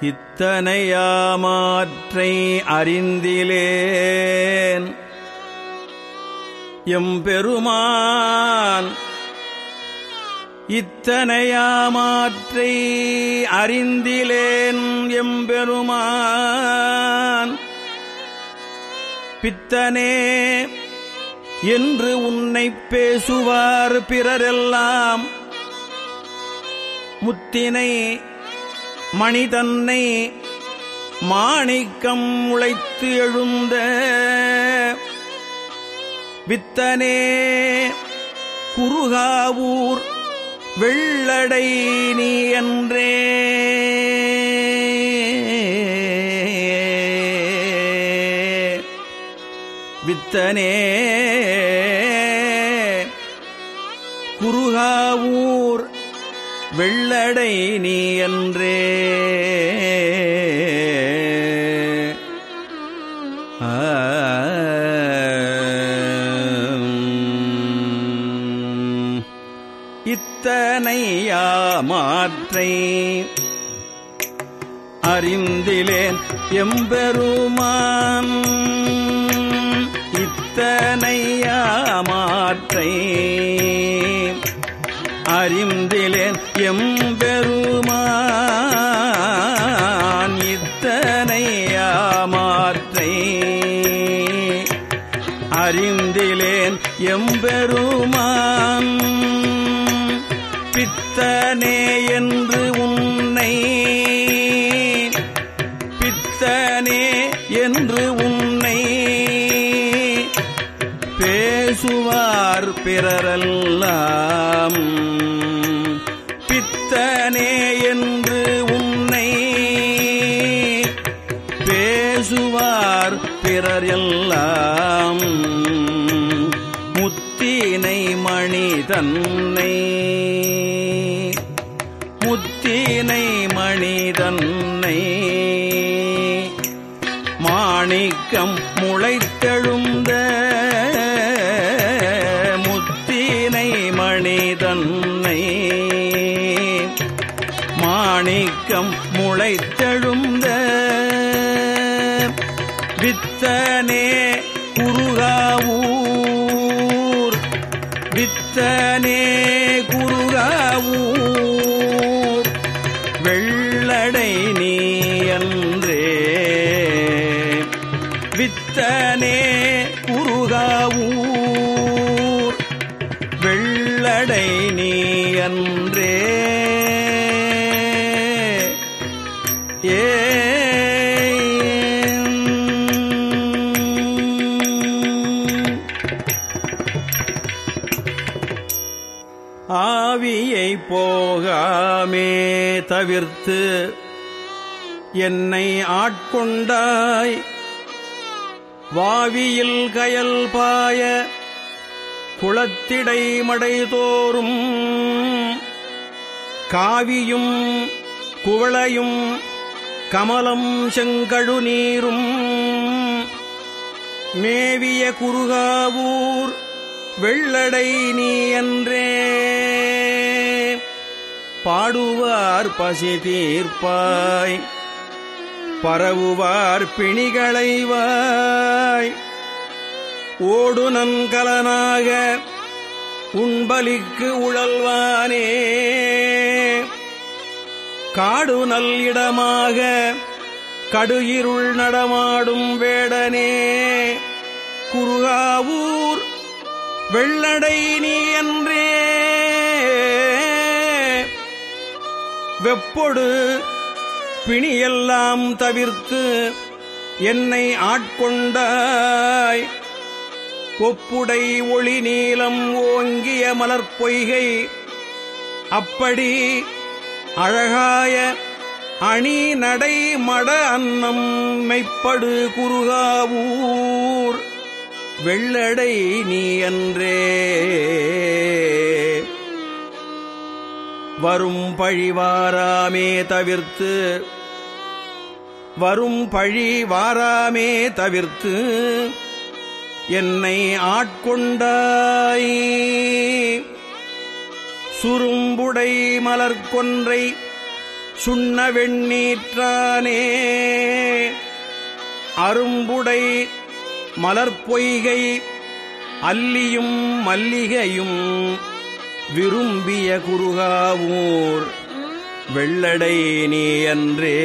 இத்தனையாமாற்றை அறிந்திலேன். எம்பெருமான் இத்தனையாமாற்றை அறிந்திலேன் எம்பெருமான். பித்தனே என்று உன்னை பேசுவார் பிறரெல்லாம். முத்தினை மணிதன்னை மாணிக்கம் உழைத்து எழுந்த வித்தனே குறுகாவூர் வெள்ளடை நீ என்றே. வித்தனே குறுகாவூர் வெள்ளடை நீ என்றே ஆம். இத்தனையா மாற்றை அறிந்திலேன் எம்பெருமான் இத்தனையா மாற்றை அறிந்த எம்பெருமான் இத்தனை ஆமாற்றை அறிந்திலேன் எம்பெருமான் பித்தனே என்று உன்னை. பித்தனே என்று உன்னை. பேசுவார் பிறரெல்லாம். பித்தனே என்று உன்னை பேசுவார் பிறர் எல்லாம். முத்தினை மணி தன்னை வித்தனே குருகாவூர் வெள்ளடை நீ அன்றே. ஏ ஆவியை போகாமே தவிர்த்து என்னை ஆட்கொண்டாய். வாவியில் கயல் பாய குளத்திடை மடைதோறும் காவியும் குவளையும் கமலம் செங்கழு நீரும் மேவிய குறுகாவூர் வெள்ளடை நீ என்றே பாடுவார் பசி தீர்ப்பாய் பரவுவார் பிணிகளைவாய். ஓடு நன்கலனாக உண்பலிக்கு உழல்வானே. காடு நல்லிடமாக கடுயிருள் நடமாடும் வேடனே. குருகாவூர் வெள்ளடை நீ என்றே. வெப்பொடு பிணியெல்லாம் தவிர்த்து என்னை ஆட்கொண்டாய். கொப்புடை ஒளி நீலம் ஓங்கிய மலர்பொய்கை அப்படி அழகாய அணி நடை மட அன்னம் மெய்ப்படு குருகாவூர் வெள்ளடை நீ என்றே வரும் பழிவாராமே தவிர்த்து வரும் பழி வாராமே தவிர்த்து என்னை ஆட்கொண்டாய். சுரும்புடை மலர்கொன்றை சுண்ண வெண்ணீற்றானே அரும்புடை மலர்பொய்கை அல்லியும் மல்லிகையும் விரும்பிய குருகாவூர் வெள்ளடை நீ அன்றே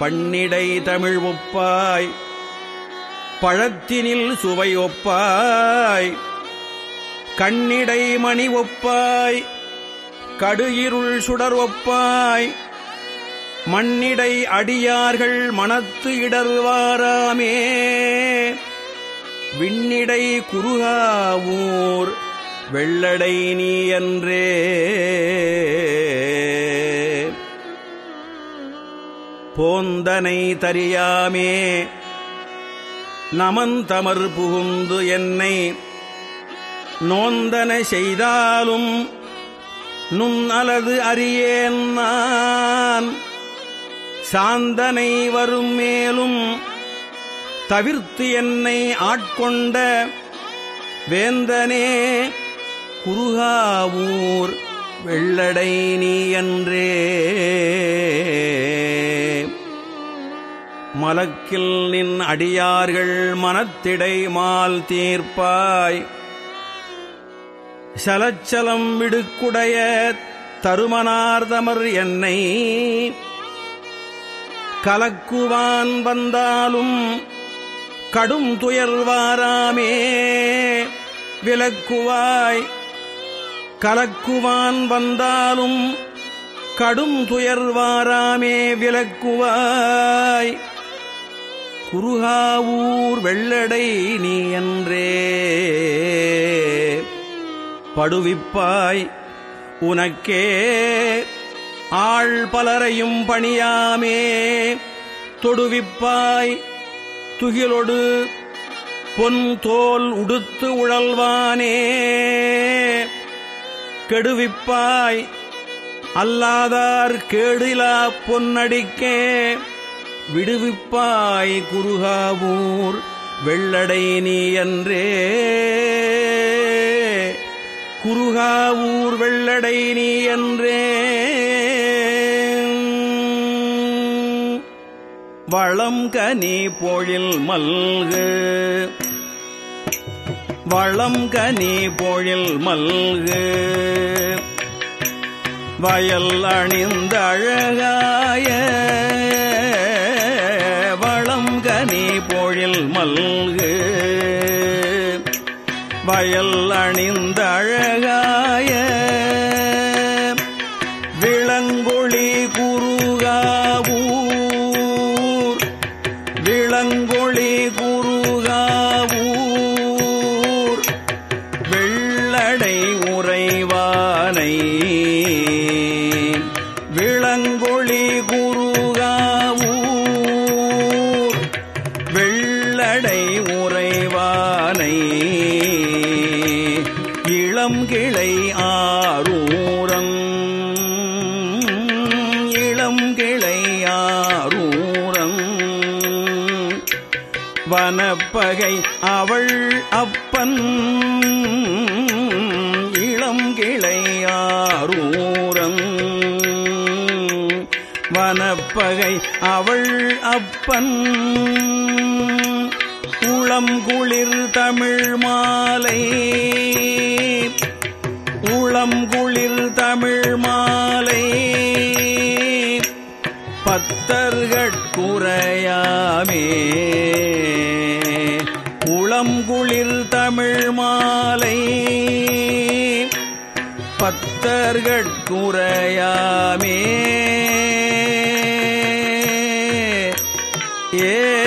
பண்ணிடை தமிழ் ஒப்பாய் பழத்தினில் சுவை ஒப்பாய் கண்ணிடை மணி ஒப்பாய் கடுயிருள் சுடர் ஒப்பாய் மண்ணிடை அடியார்கள் மனத்து இடர்வாராமே. விண்ணிடை குறுகாவூர் வெள்ளடை நீ என்றே போந்தனை தரியாமே நமந்தமர் புகுந்து என்னை. நோந்தன செய்தாலும் நுண் அலது அறியேன் நான். சாந்தனை வரும் மேலும் தவிர்த்து என்னை ஆட்கொண்ட வேந்தனே குருகாவூர் வெள்ளடை நீ என்றே மலக்கில் நின் அடியார்கள் மனத்திடை மால் தீர்ப்பாய். சலச்சலம் விடுக்குடைய தருமனார்தமர் என்னை கலக்குவான் வந்தாலும் கடும் துயர்வாராமே. விலக்குவாய். கலக்குவான் வந்தாலும் கடும் துயர்வாராமே விலக்குவாய். குருகாவூர் வெள்ளடை நீ என்றே படுவிப்பாய் உனக்கே. ஆள் பலரையும் பணியாமே. தொடுவிப்பாய் துகிலொடு பொன் தோல் உடுத்து உழல்வானே. கெடுவிப்பாய் அல்லாதார் கேடிலா பொன்னடிக்கே. விடுவிப்பாய் குருகாவூர் வெள்ளடை நீ என்றே குருகாவூர் வெள்ளடை நீ என்றே வளம் கனி பொழில் மல்கு. வளம் கனி பொழில் மல்கு. வயல் அணிந்த அழகாய. வளம் கனி பொழில் மல்கு. வயல் அணிந்த அழகாய. செங்கொழி குருகாவூர். வெள்ளடை உறைவானை. விளங்கொழி குருகாவூர். வெள்ளடை உறைவானை. இளம் கிளை ஆறு வனப்பகை அவள் அப்பன். இளம் கிளையாரூரம் வனப்பகை அவள் அப்பன். உளம் குளிர் தமிழ் மாலை. உளம் குளிர் தமிழ் மாலை. பத்தர்கட்குறையாமே குறையாமே. ஏ